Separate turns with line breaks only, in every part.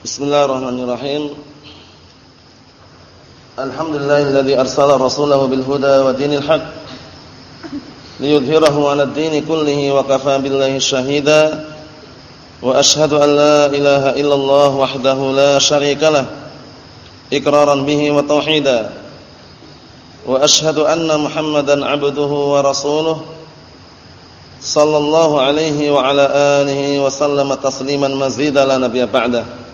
Bismillahirrahmanirrahim. Alhamdulillahilladzi arsala rasulahu bil huda wa dinil haq liyudhhirahu 'ala ad-din kullihi wa kafa billahi shahida. Wa ashhadu an la ilaha illallah wahdahu la syarika lah iqraran bihi wa tauhida. Wa ashhadu anna Muhammadan 'abduhu wa rasuluhu sallallahu alaihi wa ala alihi wa sallama tasliman mazida la nabiyya ba'dahu.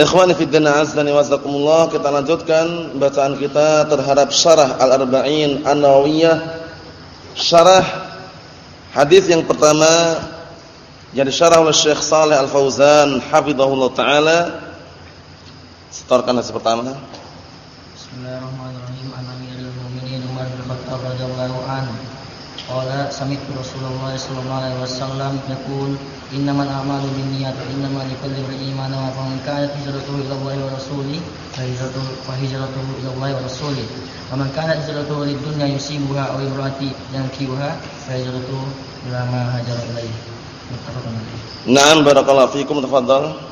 Ikhwani fi din azani wasakumullah kita lanjutkan bacaan kita terhadap syarah Al-Arba'in An-Nawawiyah. Syarah hadis yang pertama yang disyarah oleh Syekh Saleh Al-Fauzan hafizahullah taala. Setorkan hadis pertama.
Bismillahirrahmanirrahim. An Amirul Mukminin Umar bin qala sami'tu Rasulullah sallallahu alaihi wasallam yaqul innamal a'malu binniyat wa innamal likulli imrin ma nawa faman kanat hijratuhu ila Allah wa rasulih fa hijratuhu fa hijratuhu ila Allah wa rasulih wa man kanat hijratuhu lid dunya yusibuha aw imraati yankihuha fa hijratuhu ila ma hajara ilaihi
Naam barakallahu fikum tafadhal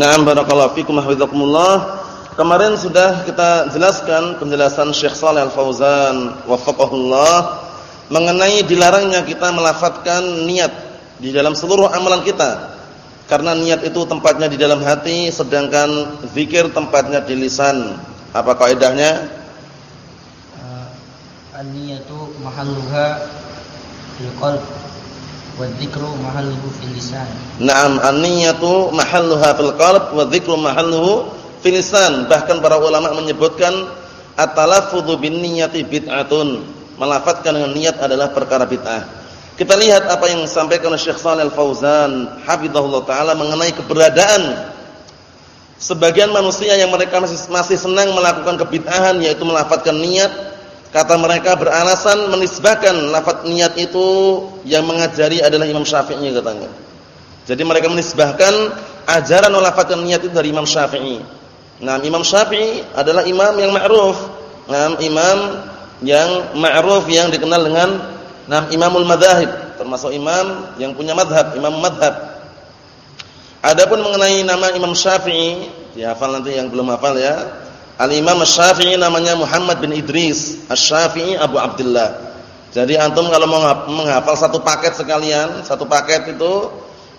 Naam barakallahu fikum hafizakumullah. Kemarin sudah kita jelaskan penjelasan Syekh Shalih Al-Fauzan wafaqahullah mengenai dilarangnya kita melafatkan niat di dalam seluruh amalan kita. Karena niat itu tempatnya di dalam hati sedangkan zikir tempatnya di lisan. Apa kaidahnya?
Uh, an-niyatu mahalluha fil qalb wa mahalluhu fil lisan.
Naam, an-niyatu mahalluha fil qalb wa mahalluhu fil lisan. Bahkan para ulama menyebutkan at-talaffudzu bin niyyati bid'atun. Melafatkan dengan niat adalah perkara bid'ah. Kita lihat apa yang disampaikan oleh Syekh Shalal Al-Fauzan hafizahullah taala mengenai keberadaan sebagian manusia yang mereka masih masih senang melakukan kebid'ahan yaitu melafatkan niat Kata mereka beralasan menisbahkan lafaz niat itu yang mengajari adalah Imam Syafi'i katanya. Jadi mereka menisbahkan ajaran melafatkan niat itu dari Imam Syafi'i. Nah, Imam Syafi'i adalah imam yang ma'ruf. Nah, imam yang ma'ruf yang dikenal dengan nah Imamul Madzhab, termasuk imam yang punya madhab, imam madhab. Adapun mengenai nama Imam Syafi'i, dihafal nanti yang belum hafal ya. Al-Imam Asy-Syafi'i namanya Muhammad bin Idris Asy-Syafi'i Abu Abdullah. Jadi antum kalau mau menghafal satu paket sekalian, satu paket itu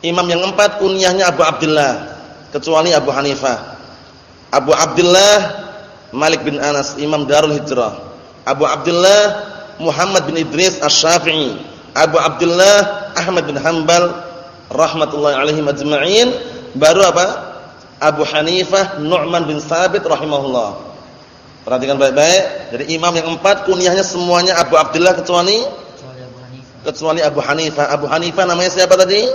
imam yang empat kunyahnya Abu Abdullah kecuali Abu Hanifah. Abu Abdullah Malik bin Anas Imam Darul Hijrah. Abu Abdullah Muhammad bin Idris Asy-Syafi'i. Abu Abdullah Ahmad bin Hanbal rahmatullahi alaihim ajma'in. Baru apa? Abu Hanifah Nu'man bin Sabit rahimahullah. Perhatikan baik-baik. Jadi imam yang empat kunyahnya semuanya Abu Abdullah kecuali
kecuali Abu Hanifah.
Abu Hanifah namanya siapa tadi?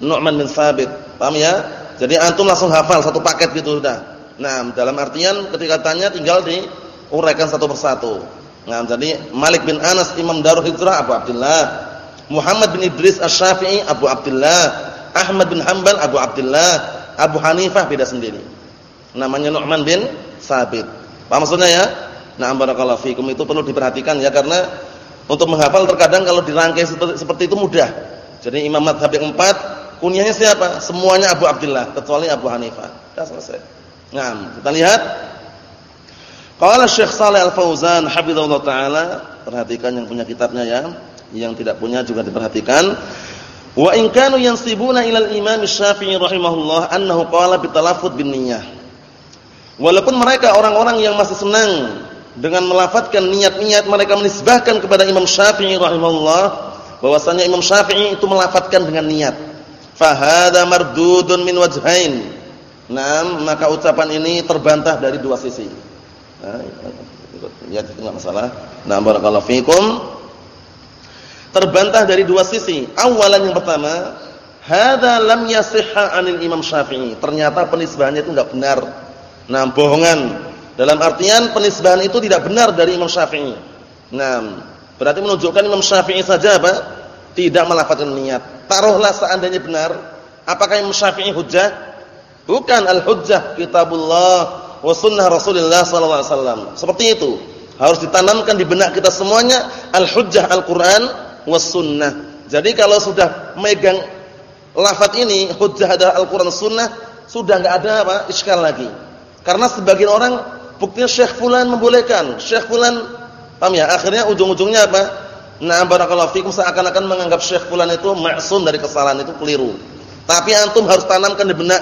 Nu'man bin Sabit. Paham ya? Jadi antum langsung hafal satu paket gitu sudah. Nah, dalam artian ketika tanya tinggal diuraikan satu persatu. Nah, jadi Malik bin Anas Imam Darul Hijrah Abu Abdullah. Muhammad bin Idris Asy-Syafi'i Abu Abdullah. Ahmad bin Hanbal Abu Abdullah. Abu Hanifah beda sendiri. Namanya Nu'man bin Sabit. Paham maksudnya ya? Nah, barakallahu fikum itu perlu diperhatikan ya karena untuk menghafal terkadang kalau dirangkai seperti, itu mudah. Jadi imam madhab yang empat, kunyahnya siapa? Semuanya Abu Abdullah kecuali Abu Hanifah. Sudah selesai. Nah, kita lihat. Qala Syekh Shalih Al-Fauzan hafizahullah taala, perhatikan yang punya kitabnya ya. Yang tidak punya juga diperhatikan. Wa in kanu yansibuna ila al-Imam Syafi'i rahimahullah annahu qala bitalaffuz bin niyyah. Walaupun mereka orang-orang yang masih senang dengan melafatkan niat-niat mereka menisbahkan kepada Imam Syafi'i rahimahullah bahwasanya Imam Syafi'i itu melafatkan dengan niat. Fa hadza mardudun min wajhain. Nah, maka ucapan ini terbantah dari dua sisi. Nah, lihat itu enggak masalah. Nah, barakallahu fikum terbantah dari dua sisi. Awalan yang pertama, hadza lam yasihha 'anil Imam Syafi'i. Ternyata penisbahannya itu enggak benar. Nah, bohongan. Dalam artian penisbahan itu tidak benar dari Imam Syafi'i. Nah, berarti menunjukkan Imam Syafi'i saja apa? Tidak melafazkan niat. Taruhlah seandainya benar, apakah Imam Syafi'i hujjah? Bukan al-hujjah kitabullah wa sunnah Rasulullah sallallahu alaihi wasallam. Seperti itu. Harus ditanamkan di benak kita semuanya al-hujjah Al-Qur'an was sunnah. Jadi kalau sudah megang lafaz ini hujjah adalah Al-Qur'an sunnah, sudah enggak ada apa? iskal lagi. Karena sebagian orang buktinya Syekh fulan membolehkan, Syekh fulan paham ya? Akhirnya ujung-ujungnya apa? Nah, barakallahu fikum seakan-akan menganggap Syekh fulan itu maksum dari kesalahan itu keliru. Tapi antum harus tanamkan di benak.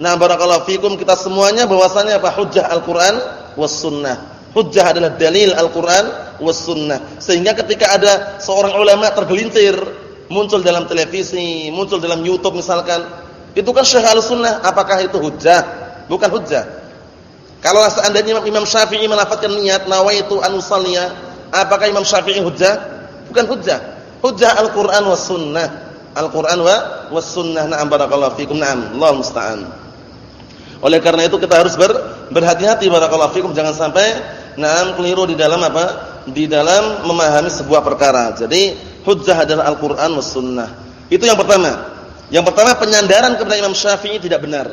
Nah, barakallahu fikum kita semuanya bahwasanya apa? Hujjah Al-Qur'an was sunnah. Hujjah adalah dalil Al-Qur'an was sunnah. Sehingga ketika ada seorang ulama tergelintir muncul dalam televisi, muncul dalam YouTube misalkan, itu kan Syekh Al-Sunnah, apakah itu hujjah? Bukan hujjah. Kalau seandainya Imam Syafi'i melafazkan niat nawaitu an usalliya, apakah Imam Syafi'i hujjah? Bukan hujjah. Hujjah Al-Qur'an was sunnah. Al-Qur'an wa was sunnah. Na'am barakallahu fikum. Na'am. Allah musta'an. Oleh karena itu kita harus ber, berhati-hati barakallahu fikum jangan sampai na'am keliru di dalam apa? Di dalam memahami sebuah perkara. Jadi hujjah adalah Al-Qur'an was sunnah. Itu yang pertama. Yang pertama penyandaran kepada Imam Syafi'i tidak benar.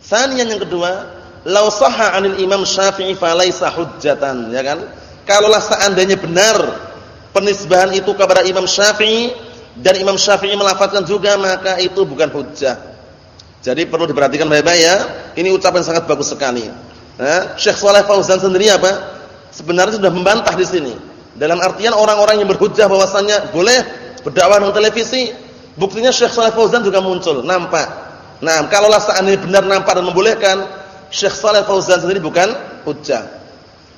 Sanian yang kedua, Lau sahha 'anil Imam Syafi'i falaisa hujjatan, ya kan? Kalaulah seandainya benar penisbahan itu kepada Imam Syafi'i dan Imam Syafi'i melafazkan juga maka itu bukan hujjah. Jadi perlu diperhatikan baik-baik ya. Ini ucapan sangat bagus sekali. Nah, Syekh Saleh Fauzan sendiri apa? Sebenarnya sudah membantah di sini. Dalam artian orang-orang yang berhujjah bahwasanya boleh berdakwah di televisi, buktinya Syekh Saleh Fauzan juga muncul, nampak. Nah, kalaulah seandainya benar nampak dan membolehkan, Syekh Saleh Fauzan sendiri bukan hujjah.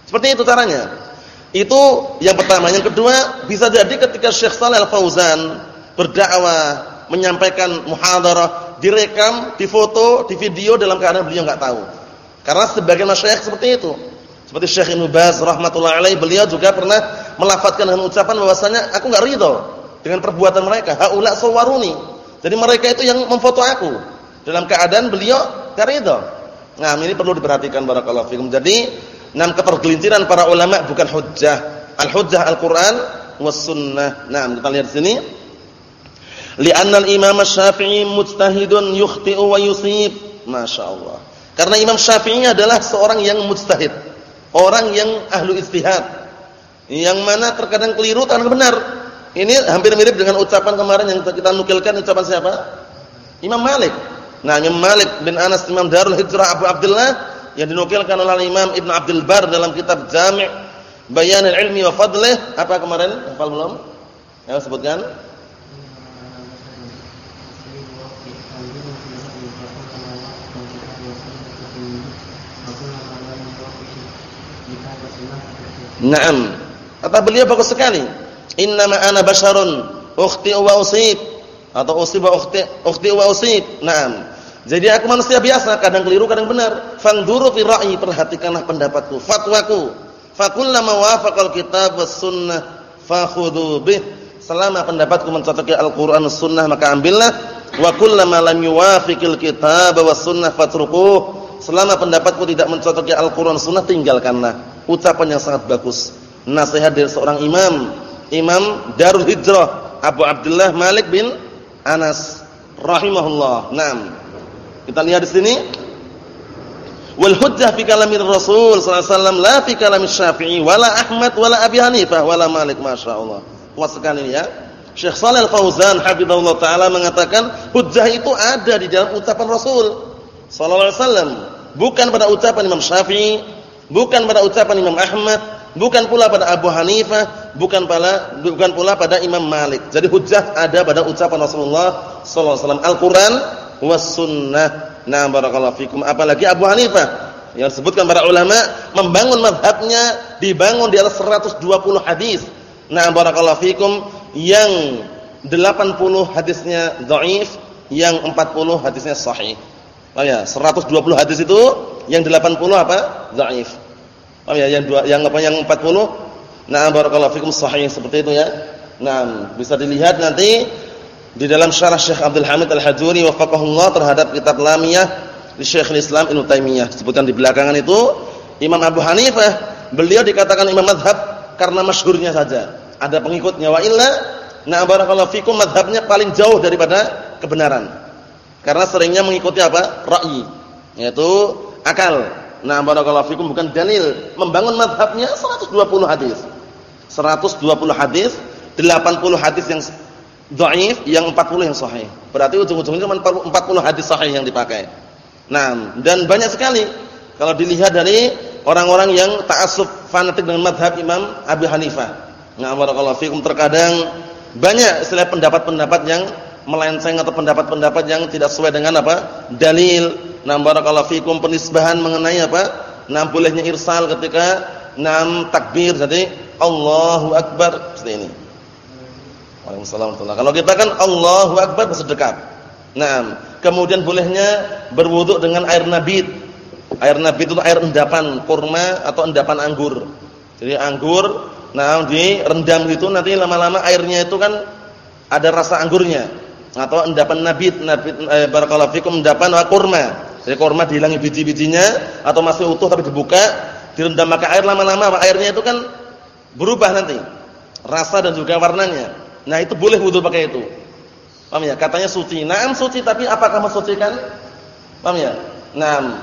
Seperti itu caranya. Itu yang pertama. Yang kedua, bisa jadi ketika Syekh Saleh Fauzan berdakwah, menyampaikan muhadarah, direkam, difoto, di video dalam keadaan beliau enggak tahu. Karena sebagian masyayikh seperti itu. Seperti Syekh Ibnu Baz rahimatullah alaih, beliau juga pernah melafazkan dengan ucapan bahwasanya aku enggak ridho dengan perbuatan mereka. Haula sawaruni. Jadi mereka itu yang memfoto aku. Dalam keadaan beliau enggak ridho. Nah, ini perlu diperhatikan barakallahu fikum. Jadi, enam ketergelinciran para ulama bukan hujjah. Al-hujjah Al-Qur'an was sunnah. Nah, kita lihat sini. Li'anna al-Imam Syafi'i mujtahidun yukhti'u wa yusib. Masyaallah. Karena Imam Syafi'i adalah seorang yang mujtahid. Orang yang ahlu istihad. Yang mana terkadang keliru, terkadang benar. Ini hampir mirip dengan ucapan kemarin yang kita nukilkan ucapan siapa? Imam Malik. Nah, Imam Malik bin Anas Imam Darul Hijrah Abu Abdullah yang dinukilkan oleh Imam Ibn Abdul Bar dalam kitab Jami' Bayan al-Ilmi wa Fadlih. Apa kemarin? Hafal belum? Ya, sebutkan. Naam. Kata beliau bagus sekali. Innama ana basyarun ukhti wa usib atau usib wa ukhti ukhti wa usib. Naam. Jadi aku manusia biasa, kadang keliru, kadang benar. Fangduru fi ra'yi, perhatikanlah pendapatku, fatwaku. Fakullama wafaqal kitab was sunnah fakhudhu bih. Selama pendapatku mencocoki Al-Qur'an sunnah maka ambillah. Wa kullama lam yuwafiqil kitab was sunnah fatrukuh. Selama pendapatku tidak mencocoki Al-Qur'an sunnah tinggalkanlah. Ucapan yang sangat bagus. Nasihat dari seorang imam, Imam Darul Hijrah Abu Abdullah Malik bin Anas rahimahullah. Naam. Kita lihat di sini. Wal hujjah fi kalamir Rasul sallallahu alaihi wasallam la fi Syafi'i wala Ahmad wala Abi Hanifah wala Malik masyaallah. Kuat sekali ya. Syekh Shalal Fauzan hafizahullah taala mengatakan hujjah itu ada di dalam ucapan Rasul sallallahu alaihi wasallam, bukan pada ucapan Imam Syafi'i, bukan pada ucapan Imam Ahmad, bukan pula pada Abu Hanifah, bukan pula bukan pula pada Imam Malik. Jadi hujjah ada pada ucapan Rasulullah sallallahu alaihi wasallam. Al-Qur'an was sunnah. Nah, barakallahu fikum. Apalagi Abu Hanifah yang disebutkan para ulama membangun mazhabnya dibangun di atas 120 hadis. Nah, barakallahu fikum yang 80 hadisnya dhaif, yang 40 hadisnya sahih. Oh ya, 120 hadis itu yang 80 apa? dhaif. Oh ya, yang dua yang apa yang 40 Nah, barakallahu fikum sahih seperti itu ya. Nah, bisa dilihat nanti di dalam syarah Syekh Abdul Hamid Al-Hajuri wafaqahullah terhadap kitab Lamiyah di Syekhul Islam Ibnu Taimiyah disebutkan di belakangan itu Imam Abu Hanifah, beliau dikatakan imam madhab karena masyhurnya saja. Ada pengikutnya wa illa na barakallahu fikum madhabnya paling jauh daripada kebenaran. Karena seringnya mengikuti apa? Ra'yi, yaitu akal. Nah, barakallahu fikum bukan dalil. Membangun madhabnya 120 hadis. 120 hadis, 80 hadis yang dhaif, yang 40 yang sahih. Berarti ujung-ujungnya cuma 40 hadis sahih yang dipakai. Nah, dan banyak sekali kalau dilihat dari orang-orang yang ta'assub fanatik dengan madhab Imam Abu Hanifah. Nah, barakallahu fikum terkadang banyak istilah pendapat-pendapat yang melenceng atau pendapat-pendapat yang tidak sesuai dengan apa? dalil. Nah, barakallahu fikum penisbahan mengenai apa? Nah, bolehnya irsal ketika enam takbir jadi Allahu akbar seperti ini. Waalaikumsalam Kalau kita kan Allahu akbar bersedekap. Nah, kemudian bolehnya berwuduk dengan air nabit Air nabi itu air endapan kurma atau endapan anggur. Jadi anggur, nah direndam gitu nanti lama-lama airnya itu kan ada rasa anggurnya. Atau endapan nabit, nabit eh, barakallahu fikum endapan kurma. Jadi kurma dihilangi biji-bijinya atau masih utuh tapi dibuka, direndam pakai air lama-lama airnya itu kan berubah nanti. Rasa dan juga warnanya. Nah, itu boleh wudu pakai itu. Paham ya? Katanya suci. Naam suci tapi apakah mensucikan? Paham ya? Naam.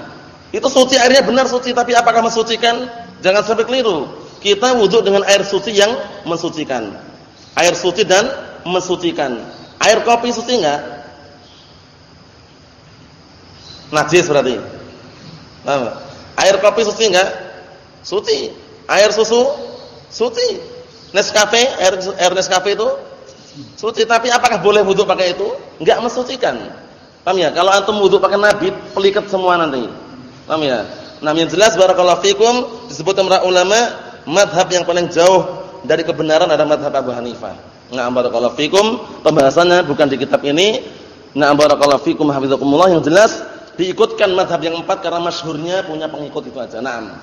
Itu suci airnya benar suci, tapi apakah mensucikan? Jangan sampai keliru. Kita wudhu dengan air suci yang mensucikan. Air suci dan mensucikan. Air kopi suci enggak? Najis berarti. Air kopi suci enggak? Suci. Air susu suci. Nescafe, air air Nescafe itu suci, tapi apakah boleh wudhu pakai itu? Enggak mensucikan. Paham ya? Kalau antum wudhu pakai nabit, pelikat semua nanti. Paham ya? Nah, yang jelas barakallahu fikum disebut para ulama madhab yang paling jauh dari kebenaran adalah madhab Abu Hanifah. Nah, barakallahu fikum pembahasannya bukan di kitab ini. Nah, barakallahu fikum hafizakumullah yang jelas diikutkan madhab yang empat karena masyhurnya punya pengikut itu aja. Naam.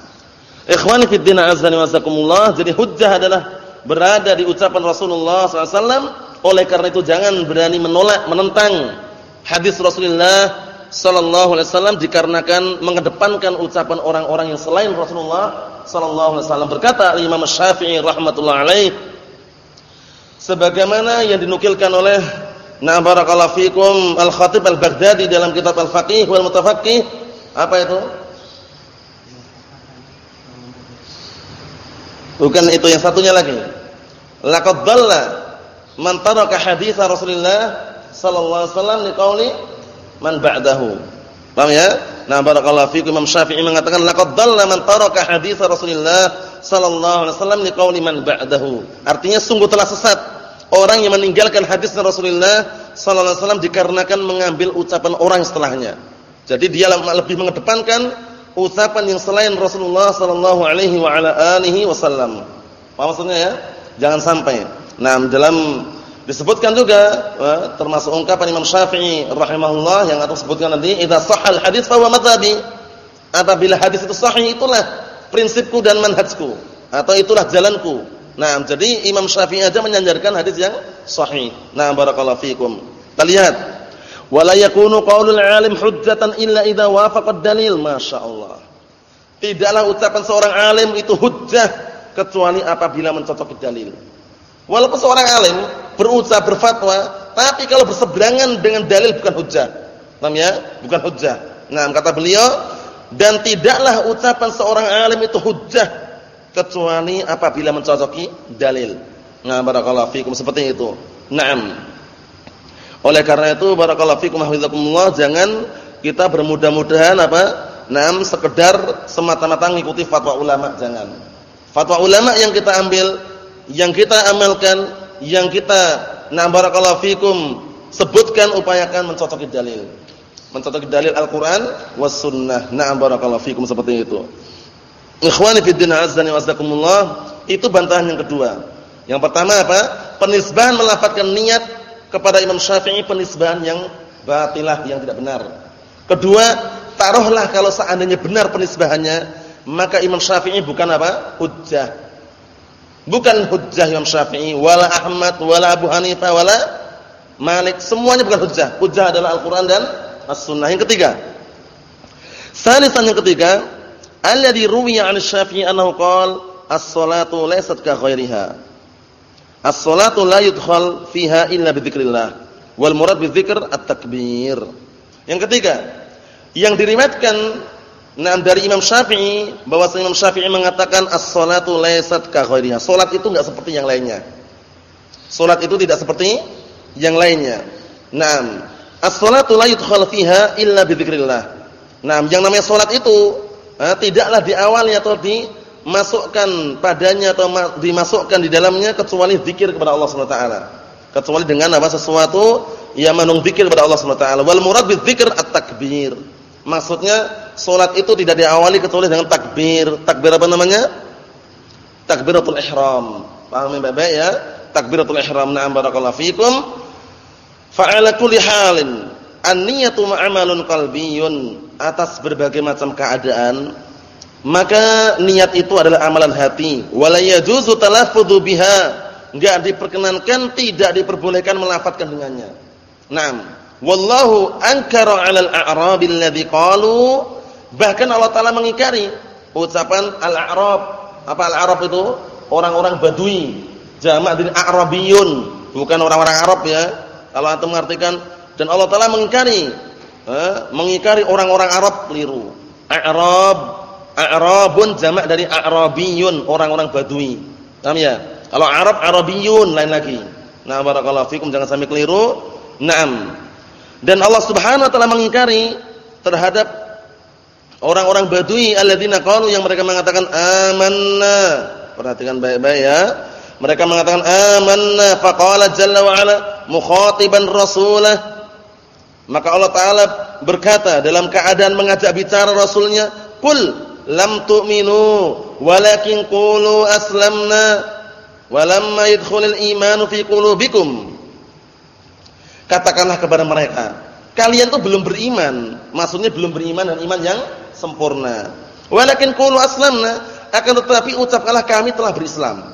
Ikhwani fid din azza wa jazakumullah. Jadi hujjah adalah berada di ucapan Rasulullah SAW. Oleh karena itu jangan berani menolak, menentang hadis Rasulullah sallallahu alaihi wasallam dikarenakan mengedepankan ucapan orang-orang yang selain Rasulullah sallallahu alaihi wasallam berkata Imam Syafi'i rahimatullah alaih sebagaimana yang dinukilkan oleh Na barakallahu fikum Al-Khatib Al-Baghdadi dalam kitab Al-Faqih wal Mutafaqqih apa itu? Bukan itu yang satunya lagi. Laqad dhalla man taraka hadits Rasulullah sallallahu alaihi wasallam liqauli man ba'dahu. Paham ya? Nah, barakallahu fiikum Imam Syafi'i mengatakan laqad dhalla man taraka hadits Rasulullah sallallahu alaihi wasallam liqauli man ba'dahu. Artinya sungguh telah sesat orang yang meninggalkan hadis Rasulullah sallallahu alaihi wasallam dikarenakan mengambil ucapan orang setelahnya. Jadi dia lebih mengedepankan ucapan yang selain Rasulullah sallallahu alaihi wa ala alihi wasallam. Paham maksudnya ya? Jangan sampai. Nah, dalam Disebutkan juga termasuk ungkapan Imam Syafi'i rahimahullah yang aku sebutkan nanti, "Idza shahhal hadits fa huwa madhhabi." Apabila hadis itu sahih itulah prinsipku dan manhajku atau itulah jalanku. Nah, jadi Imam Syafi'i aja menyandarkan hadis yang sahih. Nah, barakallahu fikum. Kita lihat. Wala yakunu qaulul alim hujjatan illa idza wafaqa dalil, masyaallah. Tidaklah ucapan seorang alim itu hujjah kecuali apabila mencocoki dalil. Walaupun seorang alim berucap berfatwa, tapi kalau berseberangan dengan dalil bukan hujah. Paham ya? Bukan hujah. Nah, kata beliau, dan tidaklah ucapan seorang alim itu hujah kecuali apabila mencocoki dalil. Nah, barakallahu fikum seperti itu. Naam. Oleh karena itu barakallahu fikum hafizakumullah jangan kita bermudah-mudahan apa? Naam sekedar semata-mata mengikuti fatwa ulama jangan. Fatwa ulama yang kita ambil yang kita amalkan, yang kita na fikum sebutkan upayakan mencocoki dalil. Mencocoki dalil Al-Qur'an was sunnah. Na'am barakallahu fikum seperti itu. Ikhwani fid din azza wa jazakumullah, itu bantahan yang kedua. Yang pertama apa? Penisbahan melafatkan niat kepada Imam Syafi'i penisbahan yang batilah yang tidak benar. Kedua, taruhlah kalau seandainya benar penisbahannya, maka Imam Syafi'i bukan apa? hujjah Bukan hujjah Imam Syafi'i, wala Ahmad, wala Abu Hanifah, wala Malik, semuanya bukan hujjah. Hujjah adalah Al-Qur'an dan As-Sunnah. Yang ketiga. Salisan yang ketiga, alladhi ruwiya 'an Syafi'i annahu qala as-salatu laysat ka ghairiha. As-salatu la yudkhal fiha illa bi dzikrillah. Wal murad bi dzikr at-takbir. Yang ketiga, yang diriwayatkan nah dari Imam Syafi'i bahwa Imam Syafi'i mengatakan as-salatu laysat ka ghairiha. Salat itu enggak seperti yang lainnya. Salat itu tidak seperti yang lainnya. Naam. As-salatu la yudkhal fiha illa bi dzikrillah. Naam, yang namanya salat itu eh, tidaklah diawali atau dimasukkan padanya atau dimasukkan di dalamnya kecuali zikir kepada Allah Subhanahu wa taala. Kecuali dengan apa sesuatu yang menung zikir kepada Allah Subhanahu wa taala. Wal murad dzikr at-takbir. Maksudnya salat itu tidak diawali kecuali dengan takbir. Takbir apa namanya? Takbiratul ihram. Paham ya, Bapak ya? Takbiratul ihram. Na'am barakallahu fikum. Fa'ala kulli halin an-niyatu ma'amalun qalbiyun atas berbagai macam keadaan maka niat itu adalah amalan hati wala yajuzu talaffudzu biha enggak diperkenankan tidak diperbolehkan melafadzkan dengannya Naam wallahu ankara 'alal a'rabi alladhi qalu bahkan Allah taala mengingkari ucapan al-a'rab apa al-a'rab itu orang-orang badui jamak dari a'rabiyun bukan orang-orang Arab ya kalau antum mengartikan dan Allah taala mengingkari eh, mengingkari orang-orang Arab keliru a'rab A'rabun jamak dari a'rabiyun, orang-orang badui. Paham ya? Kalau Arab Arabiyun lain lagi. Nah, barakallahu fikum jangan sampai keliru. Naam. Dan Allah Subhanahu wa taala mengingkari terhadap orang-orang badui alladzina qalu yang mereka mengatakan amanna. Perhatikan baik-baik ya. Mereka mengatakan amanna faqala jalla wa ala mukhatiban rasulah. Maka Allah taala berkata dalam keadaan mengajak bicara rasulnya, "Qul lam tu'minu walakin qulu aslamna walamma yadkhulul imanu fi qulubikum katakanlah kepada mereka kalian tuh belum beriman maksudnya belum beriman dan iman yang sempurna walakin qulu aslamna akan tetapi ucapkanlah kami telah berislam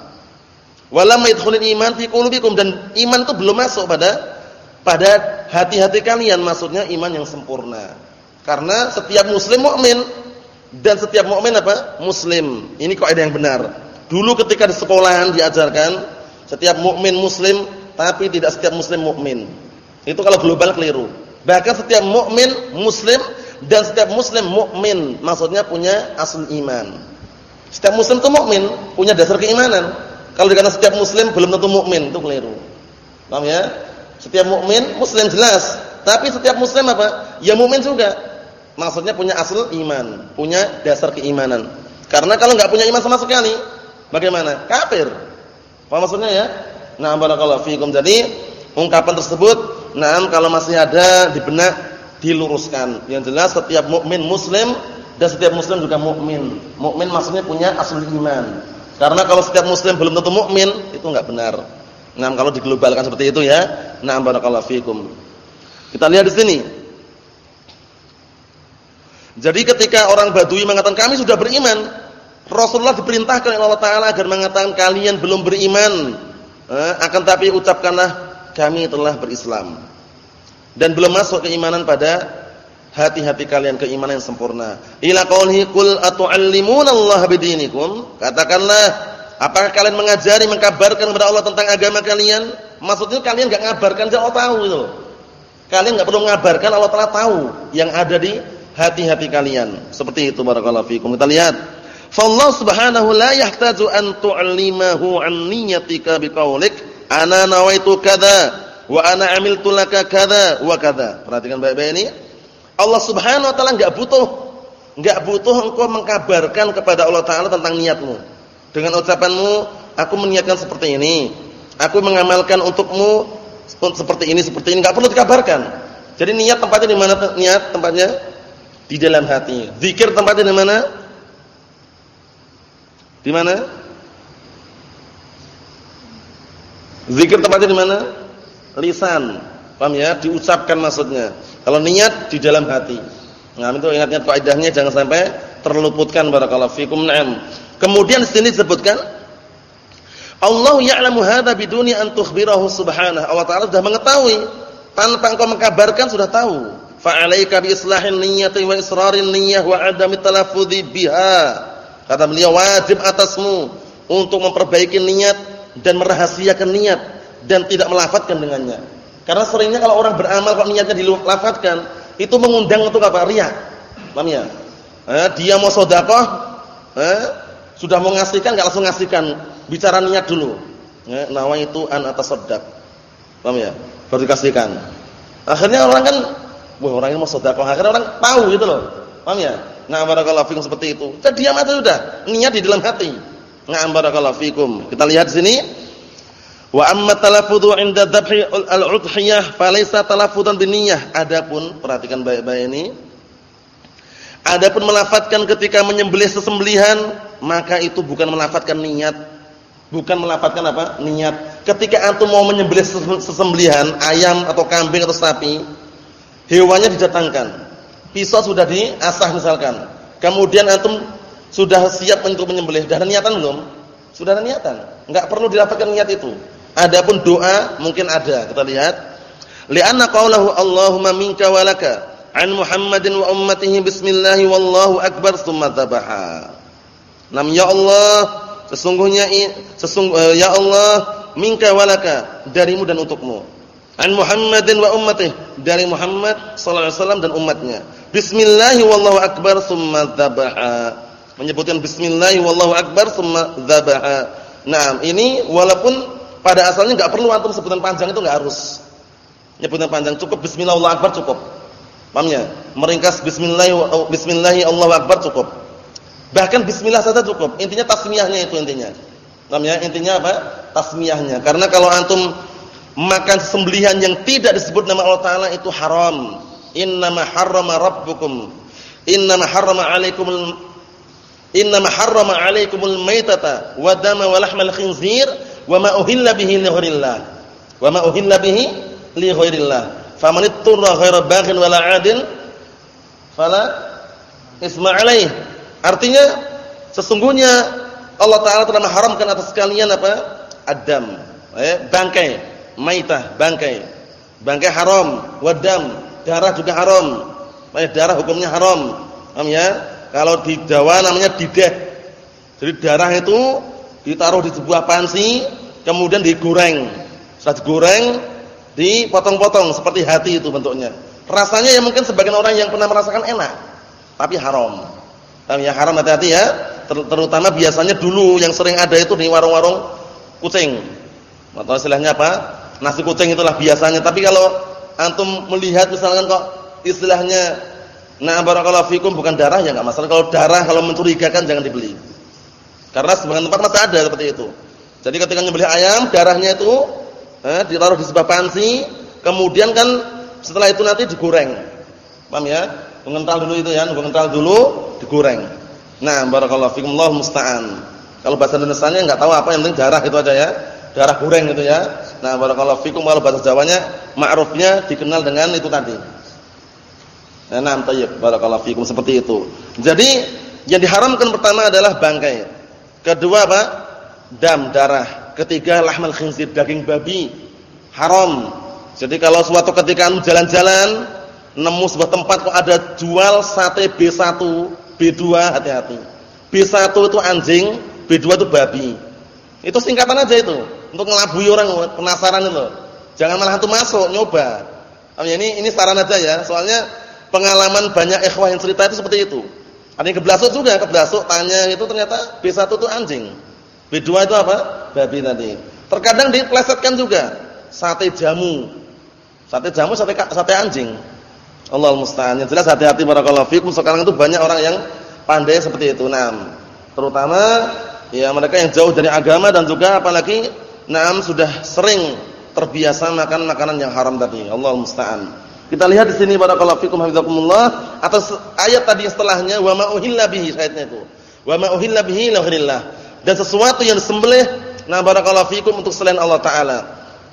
walamma yadkhulul iman fi qulubikum dan iman itu belum masuk pada pada hati-hati kalian maksudnya iman yang sempurna karena setiap muslim mukmin dan setiap mukmin apa? Muslim. Ini kaidah yang benar. Dulu ketika di sekolahan diajarkan setiap mukmin muslim, tapi tidak setiap muslim mukmin. Itu kalau global keliru. Bahkan setiap mukmin muslim dan setiap muslim mukmin, maksudnya punya asal iman. Setiap muslim itu mukmin, punya dasar keimanan. Kalau dikatakan setiap muslim belum tentu mukmin, itu keliru. Paham ya? Setiap mukmin muslim jelas, tapi setiap muslim apa? Ya mukmin juga. Maksudnya punya asal iman, punya dasar keimanan. Karena kalau nggak punya iman sama sekali, bagaimana? Kafir. Apa maksudnya ya? Nah, barakallahu fiikum. Jadi, ungkapan tersebut, nah kalau masih ada di benak diluruskan. Yang jelas setiap mukmin muslim dan setiap muslim juga mukmin. Mukmin maksudnya punya asal iman. Karena kalau setiap muslim belum tentu mukmin, itu enggak benar. Nah, kalau diglobalkan seperti itu ya. Nah, barakallahu fiikum. Kita lihat di sini. Jadi ketika orang Badui mengatakan kami sudah beriman, Rasulullah diperintahkan oleh Allah Taala agar mengatakan kalian belum beriman, eh, akan tapi ucapkanlah kami telah berislam. Dan belum masuk keimanan pada hati-hati kalian keimanan yang sempurna. Ila qaulhi qul atu'allimuna Allah bidinikum? Katakanlah, apakah kalian mengajari, mengkabarkan kepada Allah tentang agama kalian? Maksudnya kalian enggak ngabarkan, Allah tahu itu. Kalian enggak perlu ngabarkan, Allah telah tahu yang ada di hati-hati kalian. Seperti itu barakallahu fikum. Kita lihat. Fallahu subhanahu la yahtaju an tu'limahu an niyatika biqaulik ana nawaitu kada wa ana amiltu laka kada wa kada. Perhatikan baik-baik ini. Allah Subhanahu wa taala enggak butuh enggak butuh engkau mengkabarkan kepada Allah taala tentang niatmu. Dengan ucapanmu, aku meniatkan seperti ini. Aku mengamalkan untukmu seperti ini, seperti ini. Enggak perlu dikabarkan. Jadi niat tempatnya di mana niat tempatnya? di dalam hati. Zikir tempatnya di mana? Di mana? Zikir tempatnya di mana? Lisan. Paham ya? Diucapkan maksudnya. Kalau niat di dalam hati. Nah, itu ingat-ingat kaidahnya jangan sampai terluputkan barakallahu fikum. Naam. Kemudian di sini disebutkan Allah ya'lamu hadza biduni an tukhbirahu subhanahu. Allah Ta'ala sudah mengetahui tanpa engkau mengkabarkan sudah tahu. fa'alaika bi islahin niyyati wa israrin niyyah wa adami biha. Kata beliau wajib atasmu untuk memperbaiki niat dan merahasiakan niat dan tidak melafatkan dengannya. Karena seringnya kalau orang beramal kok niatnya dilafatkan, itu mengundang untuk apa? Riya. Paham ya? Eh, dia mau sedekah, eh, sudah mau ngasihkan enggak langsung ngasihkan, bicara niat dulu. Eh, nawa itu an atasaddaq. Paham ya? Baru dikasihkan. Akhirnya orang kan Wah orang ini mau sedekah, akhirnya orang tahu gitu loh. Paham ya? Nah barakallahu fikum seperti itu. Kita diam aja sudah, niat di dalam hati. Nah barakallahu fikum. Kita lihat sini. Wa amma talaffudhu 'inda dzabhi al-udhiyah falaysa talaffudan binniyah. Adapun perhatikan baik-baik ini. Adapun melafatkan ketika menyembelih sesembelihan, maka itu bukan melafatkan niat. Bukan melafatkan apa? Niat. Ketika antum mau menyembelih sesembelihan ayam atau kambing atau sapi, hewannya didatangkan. Pisau sudah diasah misalkan. Kemudian antum sudah siap untuk menyembelih. Sudah ada niatan belum? Sudah ada niatan. Enggak perlu dilafazkan niat itu. Adapun doa mungkin ada. Kita lihat. Li'anna qaulahu Allahumma minka walaka an Muhammadin wa ummatihi bismillah wallahu akbar tsumma dzabaha. Nam ya Allah, sesungguhnya sesungguh eh, ya Allah minka walaka darimu dan untukmu an Muhammadin wa ummatih dari Muhammad sallallahu alaihi wasallam dan umatnya. Bismillah wallahu akbar summa dzabaha. Menyebutkan bismillah wallahu akbar summa dzabaha. Nah, ini walaupun pada asalnya enggak perlu antum sebutan panjang itu enggak harus. Nyebutan panjang cukup bismillah wallahu akbar cukup. Paham ya? Meringkas bismillah bismillah Allahu akbar cukup. Bahkan bismillah saja cukup. Intinya tasmiyahnya itu intinya. Paham ya? Intinya apa? Tasmiyahnya. Karena kalau antum makan sembelihan yang tidak disebut nama Allah taala itu haram. Innama harrama rabbukum innama harrama 'alaikumul innama harrama 'alaikumul maitata wa dama wa lahmal khinzir wa ma uhilla bihi li ghairillah. Wa ma uhilla bihi li ghairillah. Faman ittarra ghaira baghin wala 'adin fala isma 'alaih. Artinya sesungguhnya Allah taala telah mengharamkan atas kalian apa? Adam, eh, bangkai maitah, bangkai. Bangkai haram, wadam, darah juga haram. Makanya darah hukumnya haram. Paham ya? Kalau di Jawa namanya dideh. Jadi darah itu ditaruh di sebuah pansi, kemudian digoreng. Setelah digoreng, dipotong-potong seperti hati itu bentuknya. Rasanya ya mungkin sebagian orang yang pernah merasakan enak, tapi haram. Paham ya? Haram hati-hati ya. Terutama biasanya dulu yang sering ada itu di warung-warung kucing. Atau istilahnya apa? Nasi kucing itulah biasanya. Tapi kalau antum melihat misalkan kok istilahnya nah barakallahu fikum bukan darah ya enggak masalah. Kalau darah kalau mencurigakan jangan dibeli. Karena sebagian tempat masih ada seperti itu. Jadi ketika nyembelih ayam, darahnya itu eh, ditaruh di sebuah pansi, kemudian kan setelah itu nanti digoreng. Paham ya? Mengental dulu itu ya, mengental dulu digoreng. Nah, barakallahu fikum Allah musta'an. Kalau bahasa Indonesianya enggak tahu apa yang penting darah itu aja ya. Darah goreng gitu ya. Nah, barakallahu fikum kalau bahasa Jawanya ma'rufnya dikenal dengan itu tadi. Nah, nam tayyib barakallahu fikum seperti itu. Jadi yang diharamkan pertama adalah bangkai. Kedua apa? Dam, darah. Ketiga lahmal khinzir, daging babi. Haram. Jadi kalau suatu ketika jalan-jalan nemu sebuah tempat kok ada jual sate B1, B2, hati-hati. B1 itu anjing, B2 itu babi. Itu singkatan aja itu untuk ngelabui orang penasaran itu. Jangan malah hantu masuk nyoba. Ya, ini ini saran aja ya. Soalnya pengalaman banyak ikhwah yang cerita itu seperti itu. Ada yang keblasuk juga, keblasuk tanya itu ternyata B1 itu anjing. B2 itu apa? Babi tadi. Terkadang diplesetkan juga sate jamu. Sate jamu sate sate anjing. Allah musta'an. Yang jelas hati-hati barakallahu fikum. Sekarang itu banyak orang yang pandai seperti itu. Nah, terutama ya mereka yang jauh dari agama dan juga apalagi Naam sudah sering terbiasa makan makanan yang haram tadi. Allah musta'an. Kita lihat di sini barakallahu fikum hafizakumullah atas ayat tadi setelahnya wa ma uhilla ayatnya itu. Wa ma uhilla bihi Dan sesuatu yang disembelih nah barakallahu fikum untuk selain Allah taala.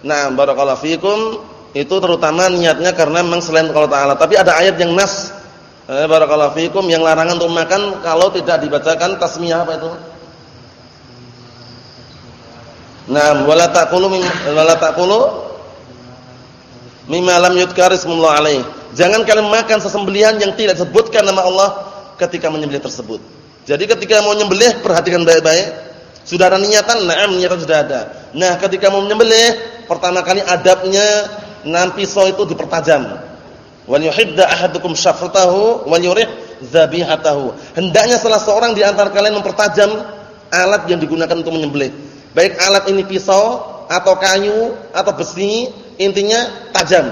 Nah, barakallahu fikum itu terutama niatnya karena memang selain Allah taala. Tapi ada ayat yang nas eh, barakallahu fikum yang larangan untuk makan kalau tidak dibacakan tasmiyah apa itu? Nah, wala taqulu wala taqulu Mimma lam yudkar ismullah alaih. Jangan kalian makan sesembelihan yang tidak disebutkan nama Allah ketika menyembelih tersebut. Jadi ketika mau menyembelih perhatikan baik-baik. Sudah ada niatan? Na'am, niatan sudah ada. Nah, ketika mau menyembelih, pertama kali adabnya nam pisau itu dipertajam. Wal yuhidda ahadukum syafratahu wal yurih zabihatahu. Hendaknya salah seorang di antara kalian mempertajam alat yang digunakan untuk menyembelih. Baik alat ini pisau atau kayu atau besi, intinya tajam.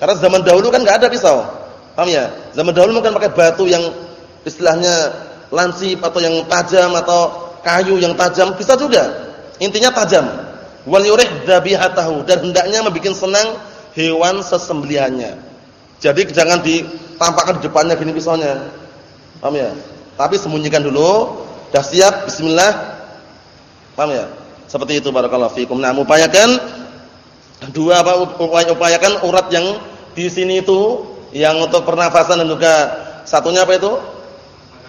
Karena zaman dahulu kan enggak ada pisau. Paham ya? Zaman dahulu mungkin pakai batu yang istilahnya lansip atau yang tajam atau kayu yang tajam bisa juga. Intinya tajam. Wal yurih dzabihatahu dan hendaknya membuat senang hewan sesembelihannya. Jadi jangan ditampakkan di depannya gini pisaunya. Paham ya? Tapi sembunyikan dulu. Dah siap? Bismillah. Paham ya? Seperti itu barakallahu fikum. Nah, upayakan dua apa upayakan urat yang di sini itu yang untuk pernafasan dan juga satunya apa itu?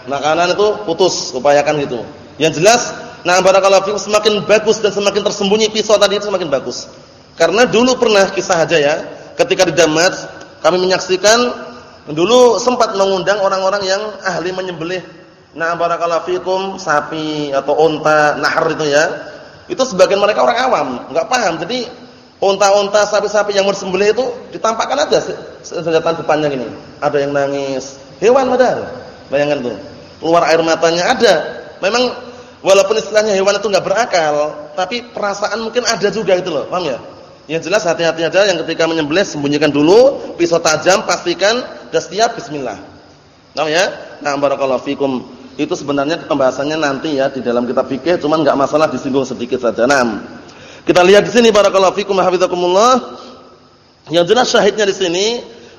Makanan itu putus, upayakan gitu. Yang jelas, nah barakallahu fikum semakin bagus dan semakin tersembunyi pisau tadi itu semakin bagus. Karena dulu pernah kisah aja ya, ketika di Damat kami menyaksikan dulu sempat mengundang orang-orang yang ahli menyembelih nah barakallahu fikum sapi atau unta, nahar itu ya. Itu sebagian mereka orang awam, enggak paham. Jadi unta-unta, sapi-sapi yang bersembelih itu ditampakkan aja senjata depannya gini. Ada yang nangis. Hewan padahal. Bayangkan tuh. Keluar air matanya ada. Memang walaupun istilahnya hewan itu enggak berakal, tapi perasaan mungkin ada juga itu loh. Paham ya? Yang jelas hati-hati aja yang ketika menyembelih sembunyikan dulu, pisau tajam pastikan sudah siap bismillah. Paham ya? Nah, barakallahu fikum. Itu sebenarnya pembahasannya nanti ya di dalam kitab fikih, cuman enggak masalah disinggung sedikit saja. Nah, kita lihat di sini barakallahu fikum hafizakumullah. Yang jelas syahidnya di sini,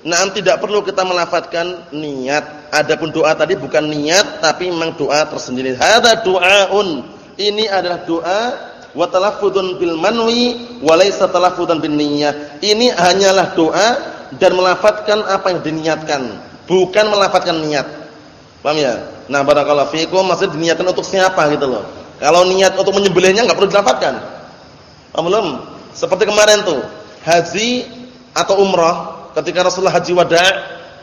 nah tidak perlu kita melafatkan niat. Adapun doa tadi bukan niat tapi memang doa tersendiri. Hadza du'aun. Ini adalah doa wa talaffuzun bil manwi wa laysa talaffuzun bin niyyah. Ini hanyalah doa dan melafatkan apa yang diniatkan, bukan melafatkan niat. Paham ya? Nah, barakallahu fikum maksud diniatkan untuk siapa gitu loh. Kalau niat untuk menyembelihnya enggak perlu dilafatkan. Oh, belum. Seperti kemarin tuh, haji atau umrah ketika Rasulullah haji wada,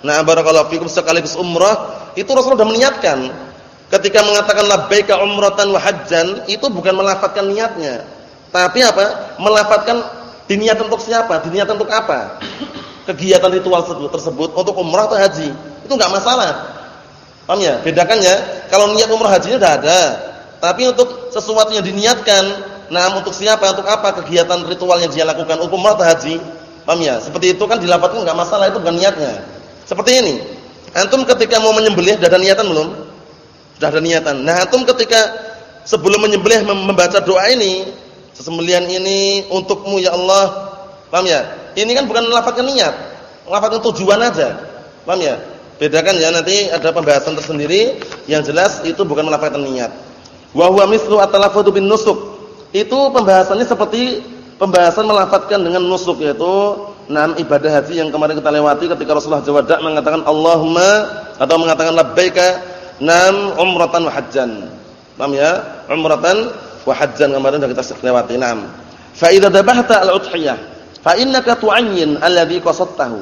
nah barakallahu fikum sekaligus umrah, itu Rasulullah sudah meniatkan. Ketika mengatakan labbaika umratan wa hajjan, itu bukan melafatkan niatnya. Tapi apa? Melafatkan diniatkan untuk siapa? Diniatkan untuk apa? Kegiatan ritual tersebut untuk umrah atau haji. Itu enggak masalah. Paham ya? Bedakan ya. Kalau niat umrah hajinya sudah ada. Tapi untuk sesuatu yang diniatkan Nah, untuk siapa? Untuk apa kegiatan ritual yang dia lakukan? Untuk atau haji? Paham ya? Seperti itu kan dilapatkan enggak masalah, itu bukan niatnya. Seperti ini. Antum ketika mau menyembelih sudah ada niatan belum? Sudah ada niatan. Nah, antum ketika sebelum menyembelih membaca doa ini, sesembelihan ini untukmu ya Allah. Paham ya? Ini kan bukan melafalkan niat, melafalkan tujuan aja. Paham ya? Bedakan ya nanti ada pembahasan tersendiri yang jelas itu bukan melafalkan niat. Wa huwa mislu at-talaffuz bin nusuk itu pembahasannya seperti pembahasan melafatkan dengan nusuk yaitu enam ibadah haji yang kemarin kita lewati ketika Rasulullah jawada mengatakan Allahumma atau mengatakan labbaika nam umratan wa hajjan. Paham ya? Umratan wa hajjan kemarin sudah kita lewati. Naam. Fa idza dabahta al-udhiyah fa innaka tu'ayyin alladhi qasadtahu.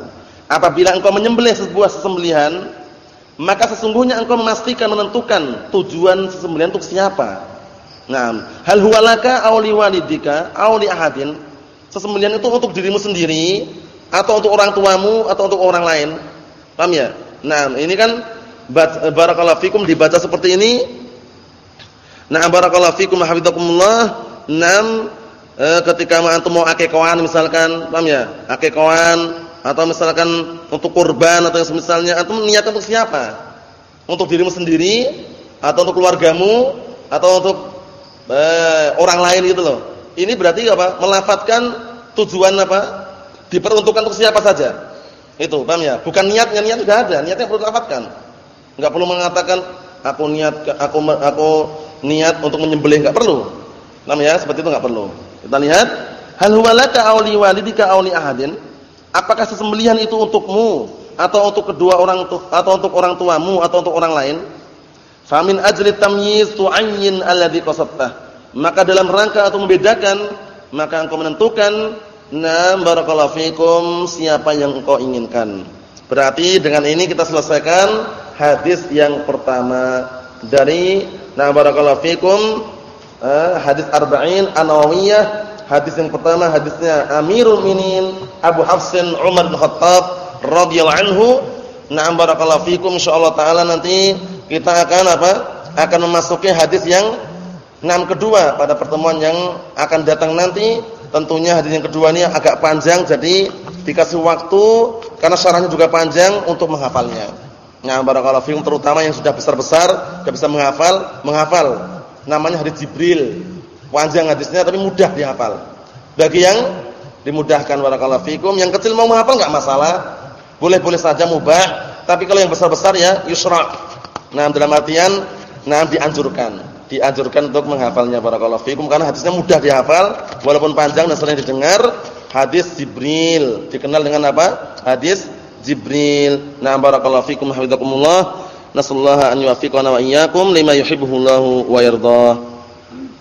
Apabila engkau menyembelih sebuah sesembelihan, maka sesungguhnya engkau memastikan menentukan tujuan sesembelihan untuk siapa. Nah, hal huwa laka aw liwalidika aw li ahadin? Sesembelihan itu untuk dirimu sendiri atau untuk orang tuamu atau untuk orang lain? Paham ya? Nah, ini kan barakallahu fikum dibaca seperti ini. Nah, barakallahu fikum hafizakumullah. Nam eh, ketika antum mau akikahan misalkan, paham ya? Akikahan atau misalkan untuk kurban atau yang semisalnya antum niatkan untuk siapa? Untuk dirimu sendiri atau untuk keluargamu atau untuk eh, orang lain gitu loh. Ini berarti apa? Melafatkan tujuan apa? Diperuntukkan untuk siapa saja. Itu, paham ya? Bukan niatnya, niat sudah ada, niatnya perlu dilafatkan. Enggak perlu mengatakan aku niat aku aku niat untuk menyembelih enggak perlu. Paham ya? Seperti itu enggak perlu. Kita lihat, hal huwa laka aw li walidika aw ahadin? Apakah sesembelihan itu untukmu atau untuk kedua orang atau untuk orang tuamu atau untuk orang lain? Famin ajli tamyiz tu'ayyin alladhi qasadtah. Maka dalam rangka atau membedakan, maka engkau menentukan Nah, barakallahu fikum siapa yang engkau inginkan. Berarti dengan ini kita selesaikan hadis yang pertama dari nah barakallahu fikum eh, hadis arba'in an-nawawiyah. Hadis yang pertama hadisnya Amirul Minin Abu Hafsin Umar bin Khattab radhiyallahu anhu. Nah barakallahu fikum insyaallah taala nanti kita akan apa? Akan memasuki hadis yang enam kedua pada pertemuan yang akan datang nanti. Tentunya hadis yang kedua ini agak panjang jadi dikasih waktu karena syarahnya juga panjang untuk menghafalnya. Nah, barakallahu fikum terutama yang sudah besar-besar, sudah bisa menghafal, menghafal. Namanya hadis Jibril. Panjang hadisnya tapi mudah dihafal. Bagi yang dimudahkan barakallahu fikum, yang kecil mau menghafal enggak masalah. Boleh-boleh saja mubah, tapi kalau yang besar-besar ya yusra. Nah, dalam artian nah dianjurkan. Dianjurkan untuk menghafalnya barakallahu fikum karena hadisnya mudah dihafal walaupun panjang dan sering didengar. Hadis Jibril dikenal dengan apa? Hadis Jibril. Na barakallahu fikum hafizakumullah. Nasallahu an yuwaffiqana wa iyyakum lima yuhibbuhullahu wa yardah